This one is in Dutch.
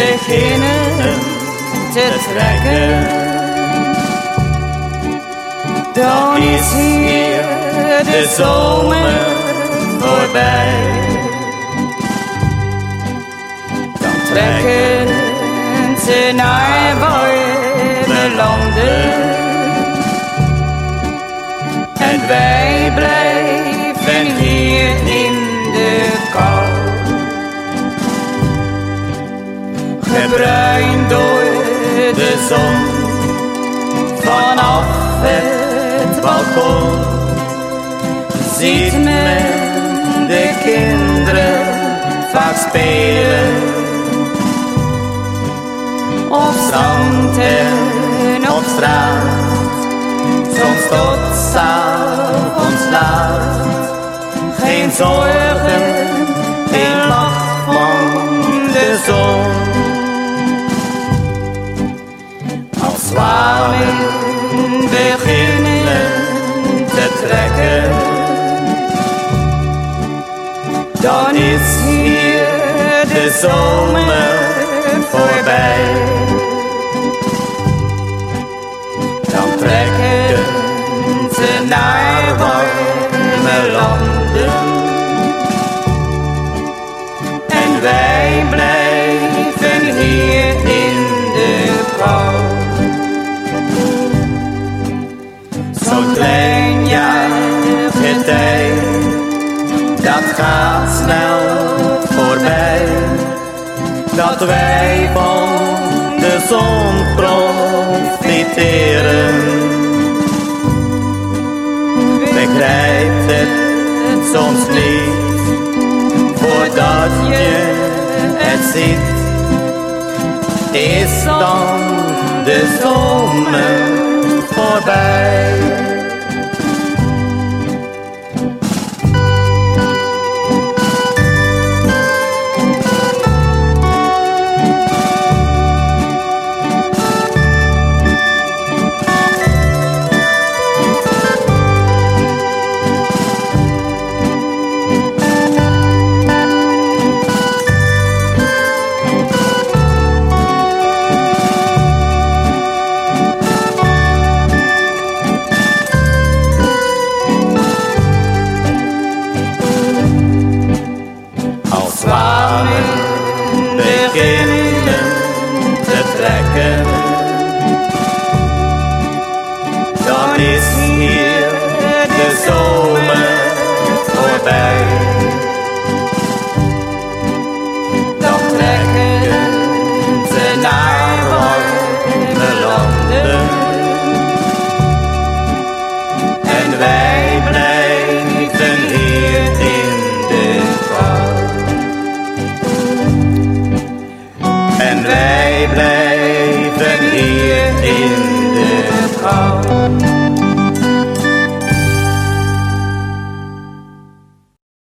beginnen te trekken. Dan is hier de zomer voorbij. Dan trekken ze naar warme landen. En wij blijven Gebruind door de zon vanaf het balkon. Ziet men de kinderen vaak spelen. Op strand en op straat, soms tot s'avonds laat. Geen zorgen, geen lach van de zon. Zwanen beginnen te trekken, dan is hier de zomer voorbij. Dan trekken ze naar warme landen. Gaat snel voorbij. Dat wij van de zon profiteren. Begrijpt het soms niet, voordat je het ziet. Is dan de zomer